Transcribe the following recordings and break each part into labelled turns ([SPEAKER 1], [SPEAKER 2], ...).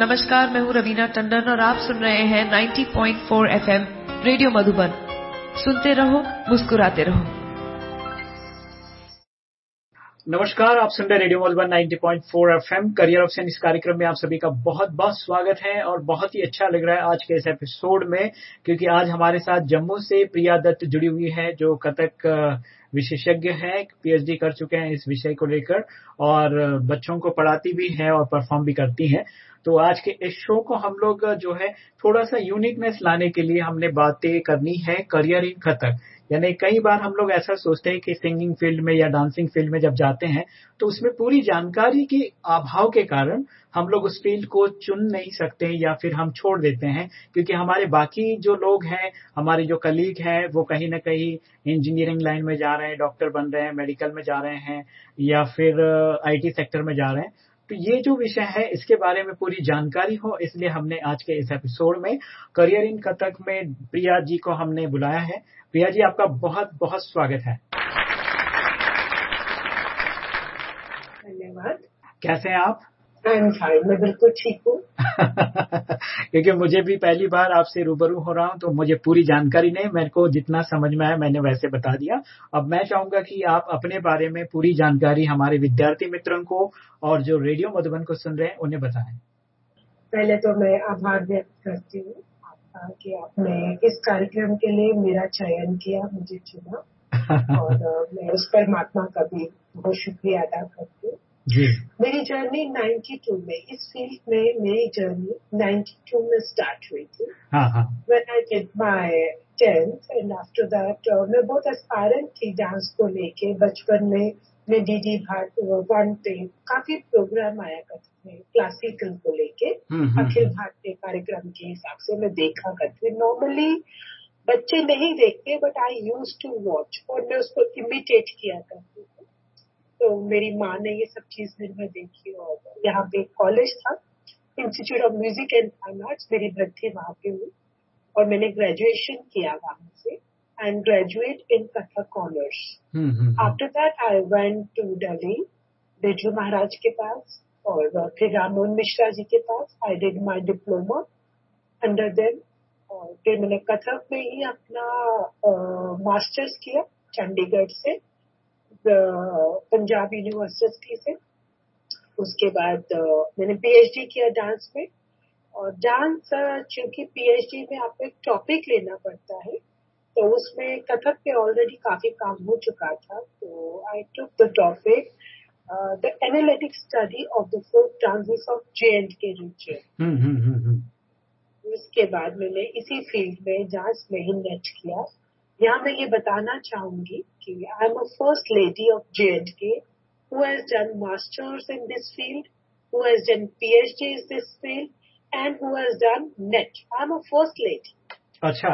[SPEAKER 1] नमस्कार, मैं हूँ रवीना टंडन और आप सुन रहे हैं 90.4 एफएम रेडियो मधुबन। सुनते रहो, मुस्कुराते रहो।
[SPEAKER 2] नमस्कार, आप सुन रहे radio Madhuban 90.4 FM. Career option इस कार्यक्रम में आप सभी का बहुत बहुत स्वागत है और बहुत ही अच्छा लग रहा है आज के इस एपिसोड में, क्योंकि आज हमारे साथ जम्मू से प्रिया दत्त जुड़ी हुई है, जो कथक विशेषज्ञ हैं, पीएचडी कर चुके हैं इस विषय को लेकर और बच्चों को पढ़ाती भी हैं और परफॉर्म भी करती हैं। तो आज के इस शो को हम लोग जो है, थोड़ा सा यूनिकनेस लाने के लिए हमने बातें करनी है करियर इन कथक यानी कई बार हम लोग ऐसा सोचते हैं कि सिंगिंग फ़ील्ड में या डांसिंग फ़ील्ड में जब जाते हैं तो उसमें पूरी जानकारी के अभाव के कारण हम लोग उस फ़ील्ड को चुन नहीं सकते या फिर हम छोड़ देते हैं, क्योंकि हमारे बाकी जो लोग हैं, हमारे जो कलीग हैं, वो कहीं ना कहीं इंजीनियरिंग लाइन में जा रहे हैं डॉक्टर बन रहे हैं मेडिकल में जा रहे हैं, या फिर आईटी सेक्टर में जा रहे हैं तो ये जो विषय है इसके बारे में पूरी जानकारी हो इसलिए हमने आज के इस एपिसोड में करियर इन कथक में प्रिया जी को हमने बुलाया है। प्रिया जी आपका बहुत बहुत स्वागत है।
[SPEAKER 3] धन्यवाद।
[SPEAKER 2] कैसे हैं आप?
[SPEAKER 3] मैं बिल्कुल ठीक हूँ।
[SPEAKER 2] क्योंकि मुझे भी पहली बार आपसे रूबरू हो रहा हूँ तो मुझे पूरी जानकारी नहीं मेरे को जितना समझ में आया मैंने वैसे बता दिया। अब मैं चाहूँगा कि आप अपने बारे में पूरी जानकारी हमारे विद्यार्थी मित्रों को और जो रेडियो मधुबन को सुन रहे हैं उन्हें बताएँ।
[SPEAKER 3] पहले तो मैं आभार व्यक्त करती हूँ आपका कि आपने इस कार्यक्रम के लिए मेरा चयन किया मुझे चुना। और मैं उस परमात्मा का भी बहुत शुक्रिया अदा करती हूँ।
[SPEAKER 2] जी।
[SPEAKER 3] मेरी जर्नी 92 में इस फ़ील्ड में मेरी जर्नी 92 में स्टार्ट हुई थी।
[SPEAKER 2] हाँ
[SPEAKER 3] आई my 10th and after that uh, मैं बहुत एस्पायरेंट थी डांस को लेके। बचपन में मैं डीडी भारत वन पे काफ़ी प्रोग्राम आया करते थे क्लासिकल को लेके।
[SPEAKER 2] हम्म, हम्म,
[SPEAKER 3] अखिल भारतीय कार्यक्रम के हिसाब से मैं देखा करती नॉर्मली बच्चे नहीं देखते but I use to watch और मैं उसको इमिटेट किया करती तो मेरी माँ ने ये सब चीज़ मेरे में देखी और यहाँ पे कॉलेज था institute of music and fine arts मेरी भर्ती वहाँ पे हुई और मैंने ग्रेजुएशन किया वहाँ से and graduate
[SPEAKER 2] in Kathak honours.
[SPEAKER 3] After that I went to Delhi Birju Maharaj के पास और फिर रामोहन मिश्रा जी के पास I did my diploma under them और फिर मैंने कथक में ही अपना मास्टर्स किया चंडीगढ़ से पंजाब यूनिवर्सिटी से। उसके बाद मैंने पीएचडी किया डांस में। और डांस चूँकि पीएचडी में आपको एक टॉपिक लेना पड़ता है तो उसमें कथक पे ऑलरेडी काफ़ी काम हो चुका था तो I took the topic the analytic study of the folk dances of J and K region
[SPEAKER 2] hmm, hmm, hmm, hmm.
[SPEAKER 3] उसके बाद मैंने इसी फ़ील्ड में डांस में ही नेट किया। यहाँ मैं ये बताना चाहूँगी कि I am a first lady of J and K who has done masters in this field, who has done PhD in this field, and who has done NET. I'm a first lady.
[SPEAKER 2] अच्छा।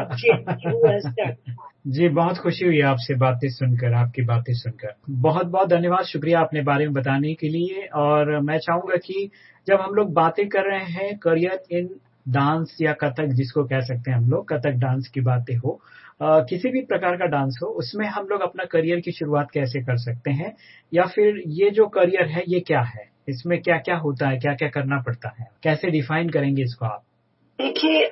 [SPEAKER 2] जी बहुत खुशी हुई आपसे बातें सुनकर आपकी बातें सुनकर। बहुत बहुत धन्यवाद शुक्रिया अपने बारे में बताने के लिए। और मैं चाहूँगा कि जब हम लोग बातें कर रहे हैं करियर इन डांस या कथक जिसको कह सकते हैं हम लोग कथक डांस की बातें हो किसी भी प्रकार का डांस हो, उसमें हम लोग अपना करियर की शुरुआत कैसे कर सकते हैं? या फिर ये जो करियर है, ये क्या है? इसमें क्या क्या होता है क्या क्या करना पड़ता है? कैसे डिफाइन करेंगे इसको आप?
[SPEAKER 3] देखिए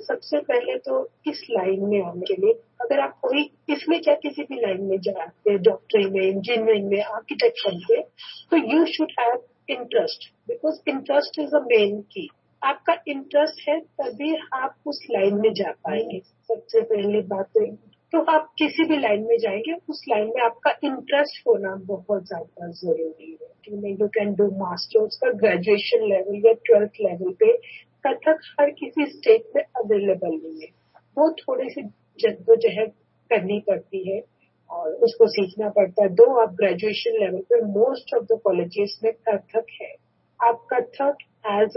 [SPEAKER 3] सबसे पहले तो इस लाइन में आने के लिए? अगर आप कोई, इसमें क्या किसी भी लाइन में जाते हैं डॉक्टरी में इंजीनियरिंग में आर्किटेक्चर में तो you should have interest because interest is a main key आपका इंटरेस्ट है, तभी आप उस लाइन में जा पाएँगे। सबसे पहली बात तो तो आप किसी भी लाइन में जाएँगे, उस लाइन में आपका इंटरेस्ट होना बहुत ज़्यादा ज़रूरी है। कि यू कैन डू मास्टर्स का ग्रेजुएशन लेवल या ट्वेल्थ लेवल पे कथक हर किसी स्टेट में अवेलेबल नहीं है। वो थोड़ी सी जद्दोजहद करनी पड़ती है और उसको सीखना पड़ता है। दो, आप ग्रेजुएशन लेवल पे मोस्ट ऑफ़ द कॉलेजेस में कथक है। आप कथक एज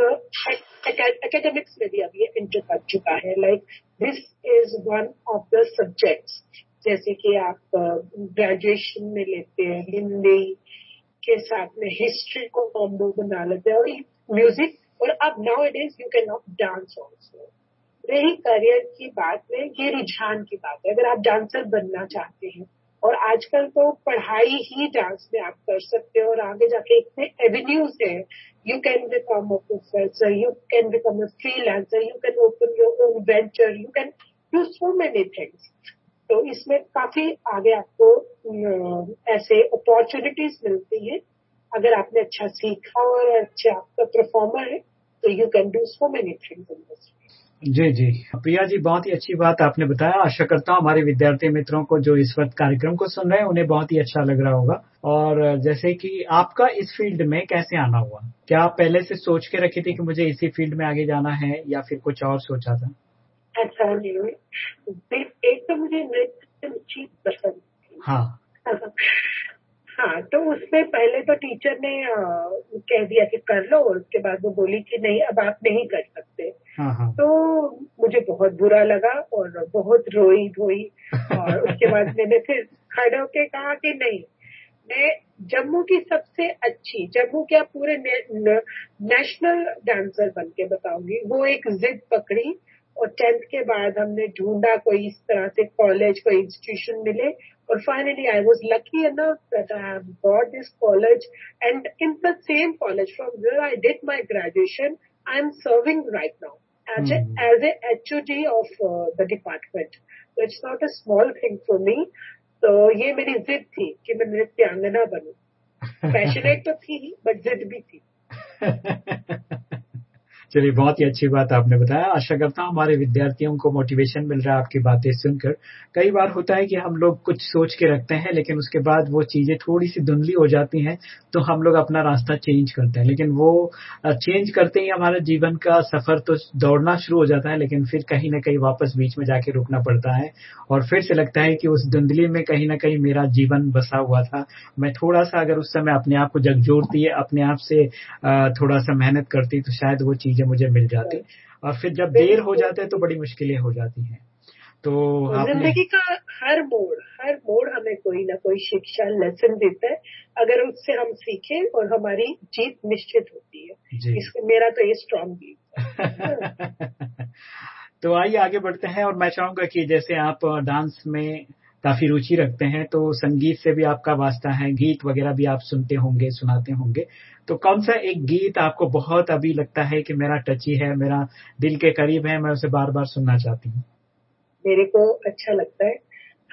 [SPEAKER 3] एकेडमिक्स में भी अभी इंटर कर चुका है। Like this is one of the subjects जैसे कि आप ग्रेजुएशन में लेते हैं, हिंदी के साथ में हिस्ट्री को कॉम्बो बना लेते हैं, और म्यूज़िक और अब now it is you can not dance also रही करियर की बात में, ये रुझान की बात है। अगर आप डांसर बनना चाहते हैं और आजकल तो पढ़ाई ही डांस में आप कर सकते हो और आगे जाके इतने एवेन्यूज है। You can become a professor you can become a freelancer you can open your own venture you can do so many things तो इसमें काफ़ी आगे आपको ऐसे अपॉर्चुनिटीज़ मिलती है। अगर आपने अच्छा सीखा और अच्छा आपका परफॉर्मर है तो you can do so many things in
[SPEAKER 2] जी जी। प्रिया जी बहुत ही अच्छी बात आपने बताया। आशा करता हूँ हमारे विद्यार्थी मित्रों को जो इस वक्त कार्यक्रम को सुन रहे हैं उन्हें बहुत ही अच्छा लग रहा होगा। और जैसे कि आपका इस फ़ील्ड में कैसे आना हुआ? क्या आप पहले से सोच के रखी थी कि मुझे इसी फ़ील्ड में आगे जाना है या फिर कुछ और सोचा था?
[SPEAKER 3] अच्छा जी। एक तो मुझे नृत्य पसंद
[SPEAKER 2] हाँ।
[SPEAKER 3] हाँ तो उसमें पहले तो टीचर ने कह दिया कि कर लो उसके बाद वो बोली कि नहीं अब आप नहीं कर सकते।
[SPEAKER 2] हाँ हाँ।
[SPEAKER 3] तो मुझे बहुत बुरा लगा और बहुत रोई धोई और उसके बाद मैंने फिर खड़े होके कहा कि नहीं मैं जम्मू की सबसे अच्छी जम्मू क्या पूरे ने, न, नेशनल डांसर बन के बताऊँगी। वो एक जिद पकड़ी और टेंथ के बाद हमने ढूंढा कोई इस तरह से कॉलेज कोई इंस्टीट्यूशन मिले और finally I was lucky enough that I have got this college and in the same college from where I did my graduation I am serving right now as a as a HOD of uh, the department so it's not a small thing for me तो ये मेरी जिद थी कि मैं नृत्यांगना बनूं passionate तो थी ही बट जिद भी थी
[SPEAKER 2] चलिए, बहुत ही अच्छी बात आपने बताया। आशा करता हूँ हमारे विद्यार्थियों को मोटिवेशन मिल रहा है आपकी बातें सुनकर। कई बार होता है कि हम लोग कुछ सोच के रखते हैं, लेकिन उसके बाद वो चीज़ें थोड़ी सी धुंधली हो जाती हैं तो हम लोग अपना रास्ता चेंज करते हैं। लेकिन वो चेंज करते ही हमारे जीवन का सफ़र तो दौड़ना शुरू हो जाता है, लेकिन फिर कहीं ना कहीं वापस बीच में जाके रुकना पड़ता है। और फिर से लगता है कि उस धुंधली में कहीं ना कहीं मेरा जीवन बसा हुआ था। मैं थोड़ा सा अगर उस समय अपने आप को जगजोड़ती, अपने आप से थोड़ा सा मेहनत करती तो शायद वो चीज़ चीज़ें मुझे मिल जाती। और फिर जब देर हो जाते हैं तो बड़ी मुश्किलें हो जाती हैं। तो
[SPEAKER 3] ज़िंदगी का हर मोड़ हर मोड़ हमें कोई ना कोई शिक्षा लेसन देता है। अगर उससे हम सीखें और हमारी जीत निश्चित होती है। इसमें मेरा तो ये स्ट्रांग बिलीव
[SPEAKER 2] तो आइए आगे बढ़ते हैं और मैं चाहूँगा कि जैसे आप डांस में काफ़ी रुचि रखते हैं तो संगीत से भी आपका वास्ता है। गीत वगैरह भी आप सुनते होंगे सुनाते होंगे। तो कौन सा एक गीत आपको बहुत अभी लगता है कि मेरा टची है मेरा दिल के करीब है मैं उसे बार बार सुनना चाहती हूँ?
[SPEAKER 3] मेरे को अच्छा लगता है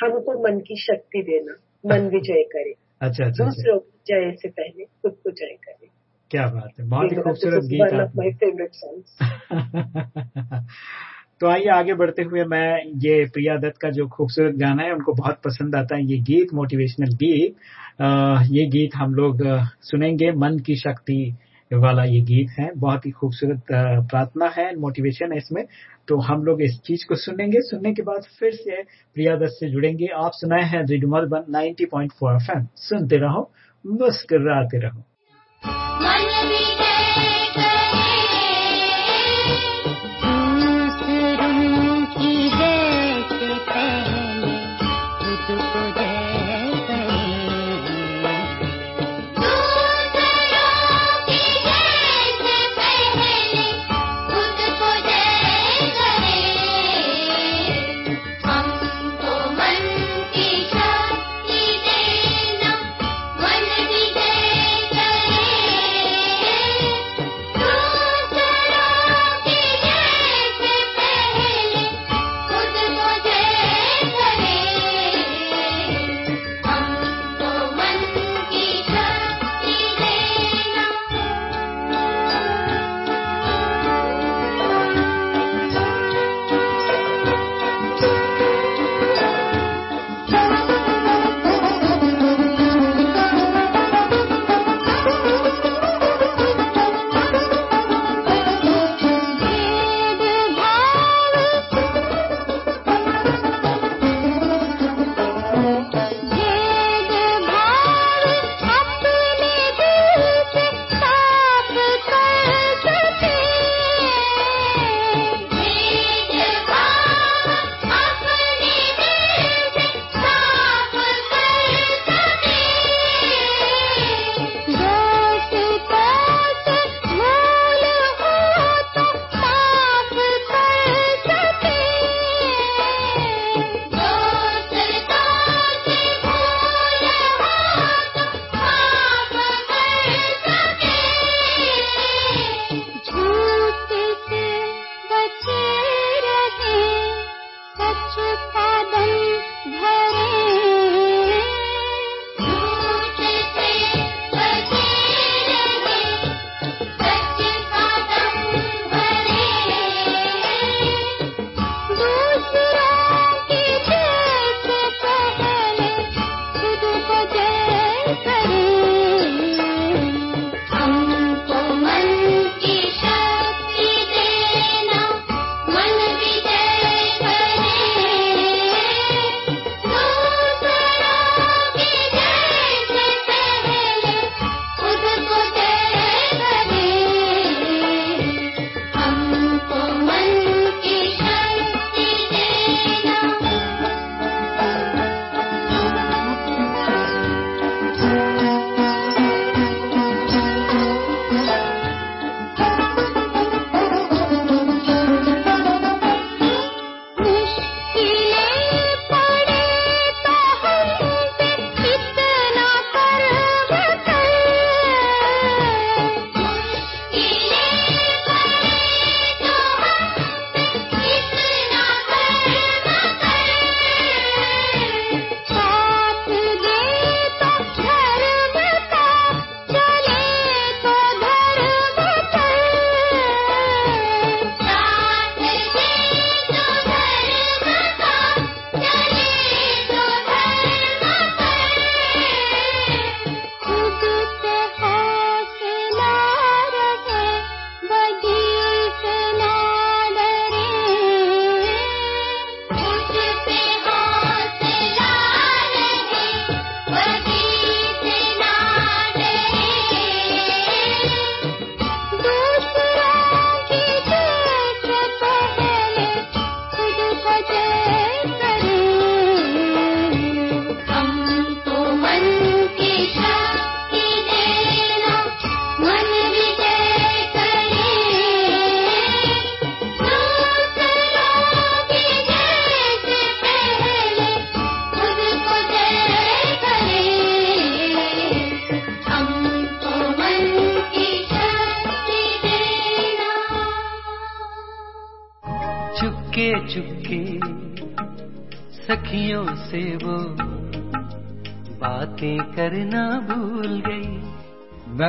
[SPEAKER 3] हमको मन की शक्ति देना मन विजय करे।
[SPEAKER 2] अच्छा अच्छा
[SPEAKER 3] दूसरों जय से पहले खुद को जय करे।
[SPEAKER 2] क्या बात है बहुत ही खूबसूरत गीत
[SPEAKER 3] माई फेवरेट सॉन्ग
[SPEAKER 2] तो आइए आगे बढ़ते हुए मैं ये प्रिया दत्त का जो खूबसूरत गाना है, उनको बहुत पसंद आता है। ये गीत मोटिवेशनल गीत ये गीत हम लोग सुनेंगे। मन की शक्ति वाला ये गीत है। बहुत ही खूबसूरत प्रार्थना है मोटिवेशन है इसमें। तो हम लोग इस चीज़ को सुनेंगे। सुनने के बाद फिर से प्रिया दत्त से जुड़ेंगे। आप सुनाए हैं रेडियो मधुबन 90.4 एफएम। सुनते रहो, मुस्कराते रहो।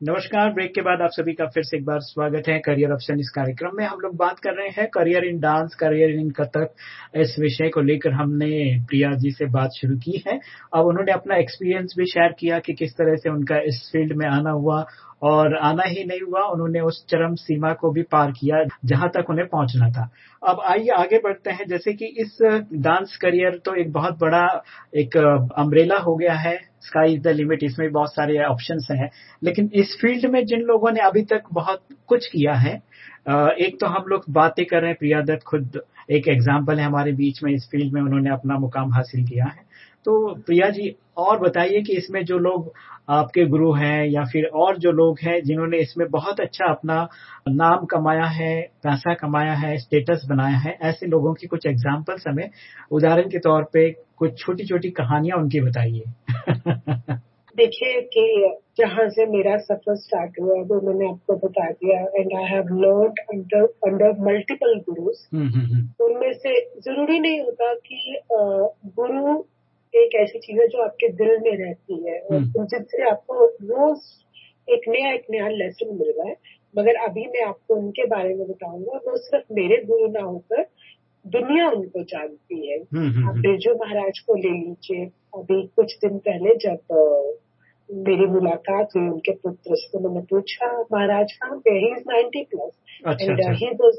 [SPEAKER 2] नमस्कार, ब्रेक के बाद आप सभी का फिर से एक बार स्वागत है करियर ऑप्शन इस कार्यक्रम में। हम लोग बात कर रहे हैं career in dance career in Kathak इस विषय को लेकर हमने प्रिया जी से बात शुरू की है। अब उन्होंने अपना एक्सपीरियंस भी शेयर किया कि किस तरह से उनका इस फ़ील्ड में आना हुआ और आना ही नहीं हुआ, उन्होंने उस चरम सीमा को भी पार किया जहाँ तक उन्हें पहुँचना था। अब आइए आगे बढ़ते हैं। जैसे कि इस डांस करियर तो एक बहुत बड़ा एक अम्ब्रेला हो गया है। स्काई इज़ द लिमिट इसमें बहुत सारे ऑप्शन हैं। लेकिन इस फ़ील्ड में जिन लोगों ने अभी तक बहुत कुछ किया है एक तो हम लोग बातें कर रहे हैं, प्रिया दत्त खुद एक एग्ज़ाम्पल है हमारे बीच में, इस फ़ील्ड में उन्होंने अपना मुकाम हासिल किया है। तो प्रिया जी, और बताइए कि इसमें जो लोग आपके गुरु हैं या फिर और जो लोग हैं जिन्होंने इसमें बहुत अच्छा अपना नाम कमाया है पैसा कमाया है स्टेटस बनाया है ऐसे लोगों की कुछ एग्जाम्पल्स हमें उदाहरण के तौर पे कुछ छोटी छोटी कहानियाँ उनकी बताइए।
[SPEAKER 3] देखिए कि जहाँ से मेरा सफ़र स्टार्ट हुआ वो मैंने आपको बता दिया and I have learn under under multiple gurus उनमें से ज़रूरी नहीं होता कि गुरु एक ऐसी चीज़ है जो आपके दिल में रहती है। और जिससे आपको रोज एक नया एक नया लेसन मिल रहा है। मगर अभी मैं आपको उनके बारे में बताऊँगा। वो सिर्फ़ मेरे गुरु ना होकर दुनिया उनको जानती है। आप बिरजू महाराज को ले लीजिए। अभी कुछ दिन पहले जब मेरी मुलाकात हुई उनके पुत्र से तो मैंने पूछा महाराज कहाँ पे he? Is ninety plus and he was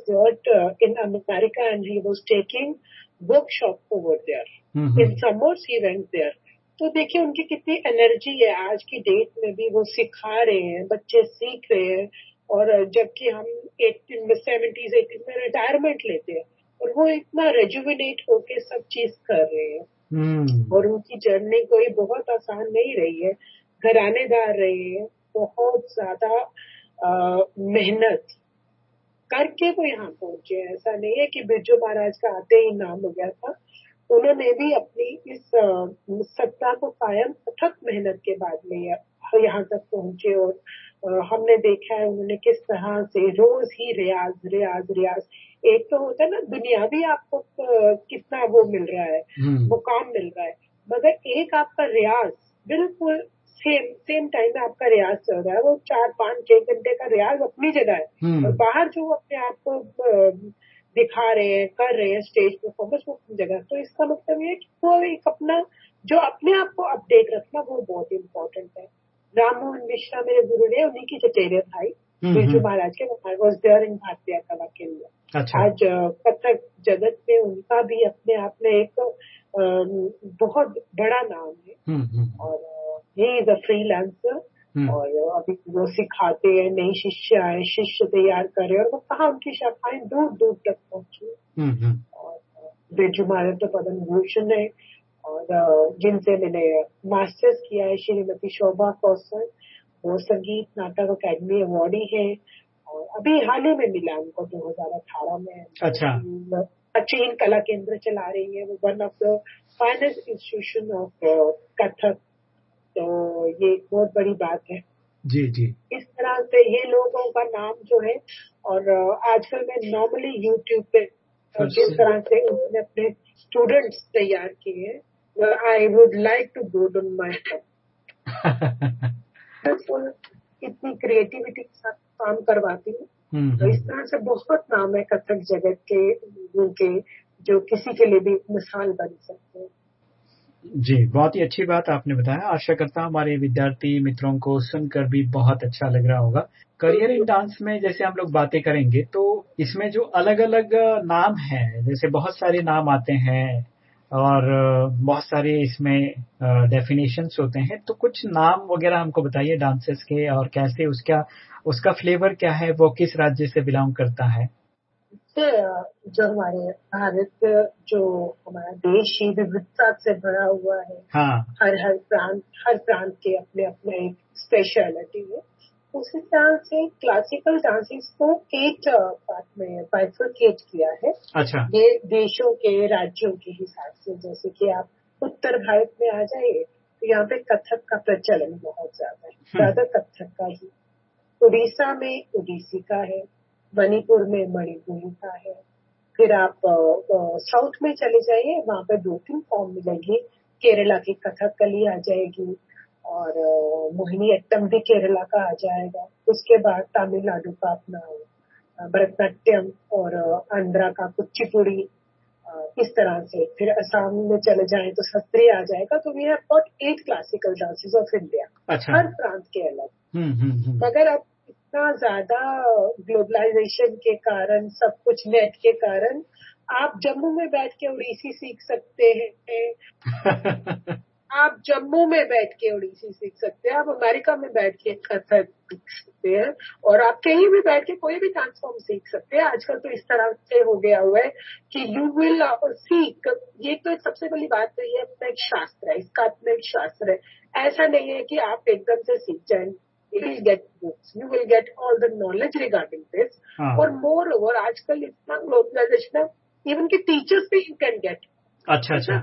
[SPEAKER 3] in America and he was taking workshop over there in summers he went there तो देखिए उनकी कितनी एनर्जी है। आज की डेट में भी वो सिखा रहे हैं बच्चे सीख रहे हैं और जबकि हम एटीन में सेवेंटीज एटीन में रिटायरमेंट लेते हैं और वो इतना रेजुविनेट होके सब चीज़ कर रहे हैं। hmm. और उनकी जर्नी कोई बहुत आसान नहीं रही है। घरानेदार रहे हैं बहुत ज़्यादा मेहनत करके वो यहाँ पहुँचे ऐसा नहीं है कि बिरजू महाराज का आते ही नाम हो गया था। उन्होंने भी अपनी इस सत्ता को कायम अथक मेहनत के बाद में यहाँ तक पहुँचे और हमने देखा है उन्होंने किस तरह से रोज ही रियाज रियाज रियाज। एक तो होता है ना दुनिया भी आपको कितना वो मिल रहा है मुकाम मिल रहा है। मगर एक आपका रियाज बिल्कुल सेम सेम टाइम में आपका रियाज चल रहा है। वो चार पाँच छह घंटे का रियाज अपनी जगह है। और बाहर जो अपने आप को दिखा रहे हैं कर रहे हैं स्टेज परफॉर्मेंस वो अपनी जगह तो इसका मतलब ये कि वो एक अपना जो अपने आप को अपडेट रखना वो बहुत इम्पोर्टेंट है। राम मोहन मिश्रा मेरे गुरु ने उन्हीं की चचेरे भाई बिरजू महाराज के। वॉज़ देयर इन भारतीय कला के लिए। अच्छा। आज कथक जगत में उनका भी अपने आप में एक बहुत बड़ा नाम है। और ही इज़ अ फ्रीलांसर और अभी वो सिखाते हैं नई शिष्य आए शिष्य तैयार करे और वो कहा उनकी शाखाएँ दूर दूर तक पहुँची। और बिरजू महाराज तो पदम भूषण है और जिनसे मैंने मास्टर्स किया है श्रीमती शोभा कौशल वो संगीत नाटक अकेडमी अवार्डी है। और अभी हाल ही में मिला उनको दो हज़ार अठारह में।
[SPEAKER 2] अच्छा।
[SPEAKER 3] अचीन कला केंद्र चला रही है वो one of the finest institution of Kathak तो ये बहुत बड़ी बात है।
[SPEAKER 2] जी जी।
[SPEAKER 3] इस तरह से ये लोगों का नाम जो है और आजकल मैं नॉर्मली यूट्यूब पे जिस तरह से उन्होंने अपने स्टूडेंट्स तैयार किए हैं I would like to go done my इतनी क्रिएटिविटी के साथ काम करवाती हूँ। तो इस तरह से बहुत नाम है कथक जगत के उनके जो किसी के लिए भी मिसाल बन सकते हैं।
[SPEAKER 2] जी, बहुत ही अच्छी बात आपने बताया। आशा करता हूँ हमारे विद्यार्थी मित्रों को सुनकर भी बहुत अच्छा लग रहा होगा। करियर इन डांस में जैसे हम लोग बातें करेंगे तो इसमें जो अलग अलग नाम है, जैसे बहुत सारे नाम आते हैं और बहुत सारे इसमें डेफिनेशंस होते हैं तो कुछ नाम वगैरह हमको बताइए डांसेस के और कैसे उसका उसका फ्लेवर क्या है, वो किस राज्य से बिलोंग करता है।
[SPEAKER 3] जो हमारे भारत जो हमारा देश ही विविधता से भरा हुआ है
[SPEAKER 2] हाँ।
[SPEAKER 3] हर हर प्रांत हर प्रांत के अपने अपने एक स्पेशलिटी है उस हिसाब से क्लासिकल डांसेस को एट पार्ट में बाइफर्केट किया है।
[SPEAKER 2] अच्छा।
[SPEAKER 3] ये देशों के राज्यों के हिसाब से जैसे कि आप उत्तर भारत में आ जाइए तो यहाँ पे कथक का प्रचलन बहुत ज़्यादा है। ज़्यादा कथक का ही। उड़ीसा में उड़ीसी का है। मणिपुर में मणिपुरी का है। फिर आप साउथ में चले जाइए वहाँ पे दो तीन फॉर्म मिलेंगी। केरला की कथकली आ जाएगी और मोहिनी अट्टम भी केरला का आ जाएगा। उसके बाद तमिलनाडु का अपना भरतनाट्यम और आंध्रा का कुचिपुड़ी इस तरह से। फिर असम में चले जाएँ तो सत्रिय आ जाएगा। तो we have got eight classical dances of
[SPEAKER 2] India
[SPEAKER 3] हर प्रांत के अलग।
[SPEAKER 2] हम्म हम्म हम्म।
[SPEAKER 3] मगर अब इतना ज़्यादा ग्लोबलाइजेशन के कारण सब कुछ नेट के कारण आप जम्मू में बैठ के उड़ीसी सीख सकते हैं। आप जम्मू में बैठ के उड़ीसी सीख सकते हैं। आप अमेरिका में बैठ के कथक सीख सकते हैं। और आप कहीं भी बैठ के कोई भी डांस फॉर्म सीख सकते हैं। आजकल तो इस तरह से हो गया हुआ है कि यू विल सीख ये तो सबसे बड़ी बात तो ये अपना एक शास्त्र है। इसका अपना एक शास्त्र है। ऐसा नहीं है कि आप एकदम से सीख जाएँ। Will get books, you will get all the knowledge regarding this.
[SPEAKER 2] हाँ।
[SPEAKER 3] और मोर ओवर आजकल इतना ग्लोबलाइजेशन है इवन के टीचर्स भी यू कैन गेट
[SPEAKER 2] अच्छा अच्छा।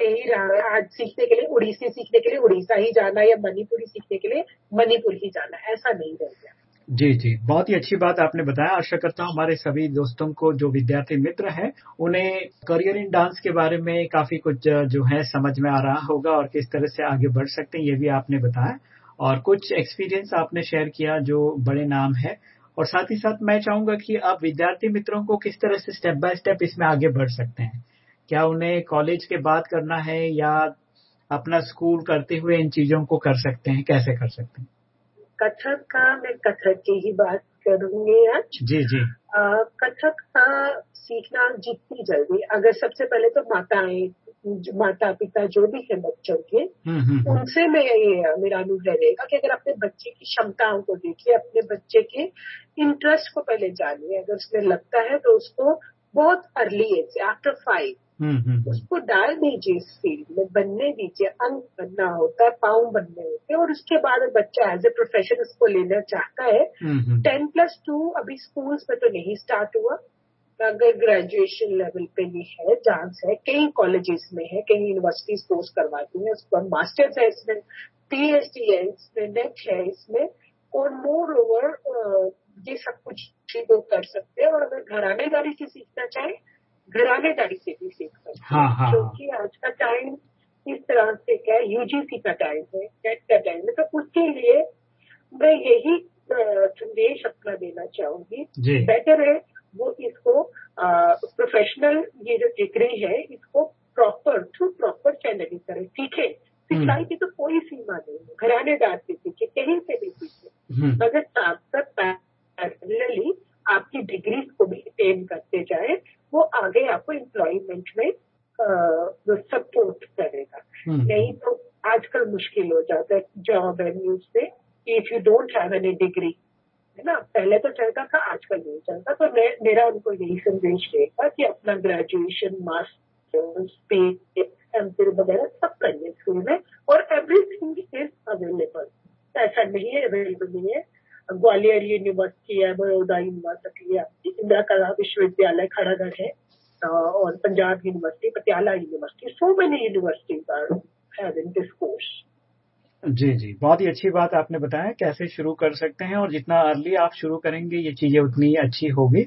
[SPEAKER 3] यही रहा है आज सीखने के लिए उड़ीसी सीखने के लिए उड़ीसा ही जाना या मणिपुरी सीखने के लिए मणिपुर ही जाना ऐसा नहीं रह गया।
[SPEAKER 2] जी जी। बहुत ही अच्छी बात आपने बताया। आशा करता हूँ हमारे सभी दोस्तों को जो विद्यार्थी मित्र हैं उन्हें करियर इन डांस के बारे में काफ़ी कुछ जो है समझ में आ रहा होगा और किस तरह से आगे बढ़ सकते हैं ये भी आपने बताया। और कुछ एक्सपीरियंस आपने शेयर किया जो बड़े नाम है। और साथ ही साथ मैं चाहूँगा कि आप विद्यार्थी मित्रों को किस तरह से स्टेप बाय स्टेप इसमें आगे बढ़ सकते हैं। क्या उन्हें कॉलेज के बाद करना है या अपना स्कूल करते हुए इन चीज़ों को कर सकते हैं कैसे कर सकते हैं?
[SPEAKER 3] कथक का मैं कथक की ही बात करूँगी आज
[SPEAKER 2] जी जी।
[SPEAKER 3] कथक का सीखना जितनी जल्दी अगर सबसे पहले तो माताएँ माता पिता जो भी है बच्चों के
[SPEAKER 2] हम्म हम्म हम्म,
[SPEAKER 3] उनसे मैं ये मेरा अनुग्रह रहेगा कि अगर अपने बच्चे की क्षमताओं को देखिए अपने बच्चे के इंटरेस्ट को पहले जानिए। अगर उसमें लगता है तो उसको बहुत अर्ली एज आफ्टर फाइव उसको डाल दीजिए इस फ़ील्ड में बनने दीजिए अंक बनना होता है पाँव बनने होते हैं और उसके बाद बच्चा एज ए प्रोफेशन उसको लेना चाहता है। टेन प्लस टू अभी स्कूल्स में तो नहीं स्टार्ट हुआ। अगर ग्रेजुएशन लेवल पे भी है डांस है कई कॉलेजेस में है कई यूनिवर्सिटीज कोर्स करवाती हैं उसके बाद मास्टर्स है इसमें पीएचडी है इसमें नेट है इसमें और मोर ओवर ये सब कुछ ही लोग कर सकते हैं और अगर घरानेदारी से सीखना चाहे घरानेदारी से भी सीख सकते हैं।
[SPEAKER 2] हाँ, हाँ,
[SPEAKER 3] क्योंकि आज का टाइम इस तरह से क्या यूजीसी का टाइम है नेट का टाइम है तो उसके लिए मैं यही संदेश अपना देना चाहूँगी। बेटर है वो इसको प्रोफेशनल ये जो डिग्री है इसको प्रॉपर थ्रू प्रॉपर चैनलिंग करें सीखे सिखाई की तो कोई सीमा नहीं है घरानेदार से सीखे कहीं से भी सीखे।
[SPEAKER 2] हम्म,
[SPEAKER 3] मगर साथ साथ पैरेलली आपकी डिग्रीज को भी अटेन करते जाए वो आगे आपको एम्प्लॉयमेंट में सपोर्ट करेगा।
[SPEAKER 2] हम्म,
[SPEAKER 3] नहीं तो आजकल मुश्किल हो जाता है जॉब एन्यूज से if you don't have any degree है ना? पहले तो चलता था, आजकल नहीं चलता। तो मैं, मेरा उनको यही संदेश रहेगा कि अपना graduation masters P M phil वगैरह सब करिए स्कूल में और एवरीथिंग इज़ अवेलेबल ऐसा नहीं है अवेलेबल नहीं है। ग्वालियर यूनिवर्सिटी है, बड़ौदा यूनिवर्सिटी है, आपकी इंदिरा कला विश्वविद्यालय खड़ागढ़ है और Punjab university Patiala university so many universities are having this course
[SPEAKER 2] जी जी। बहुत ही अच्छी बात आपने बताया, कैसे शुरू कर सकते हैं और जितना अर्ली आप शुरू करेंगे, ये चीज़ें उतनी अच्छी होगी।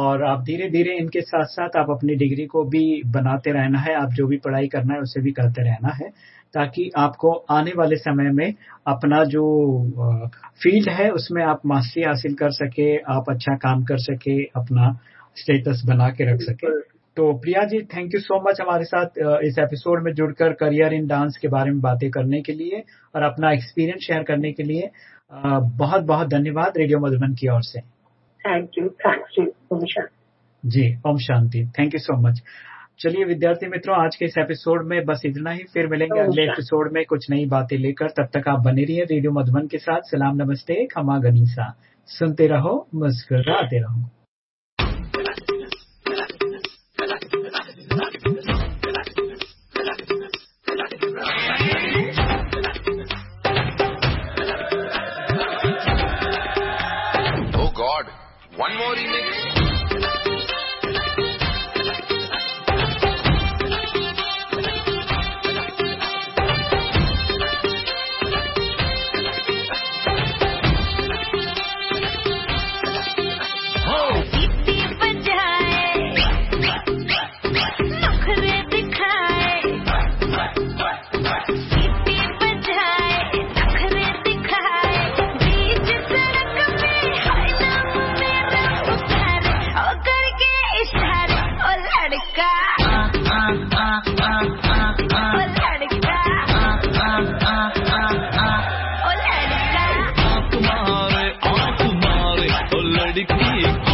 [SPEAKER 2] और आप धीरे धीरे इनके साथ साथ आप अपनी डिग्री को भी बनाते रहना है। आप जो भी पढ़ाई करना है, उसे भी करते रहना है, ताकि आपको आने वाले समय में अपना जो फ़ील्ड है, उसमें आप मास्टरी हासिल कर सके, आप अच्छा काम कर सके, अपना स्टेटस बना के रख सके। तो Priya ji thank you so much हमारे साथ इस एपिसोड में जुड़कर करियर इन डांस के बारे में बातें करने के लिए और अपना एक्सपीरियंस शेयर करने के लिए बहुत बहुत धन्यवाद रेडियो मधुबन की ओर से।
[SPEAKER 3] थैंक यू थैंक यू
[SPEAKER 2] जी ओम शांति। थैंक यू सो मच चलिए विद्यार्थी मित्रों आज के इस एपिसोड में बस इतना ही। फिर मिलेंगे अगले एपिसोड में कुछ नई बातें लेकर। तब तक आप बने रहिए रेडियो मधुबन के साथ। सलाम नमस्ते खमा गनीसा। सुनते रहो मुस्कुराते रहो।
[SPEAKER 4] One more remix. pretty quick.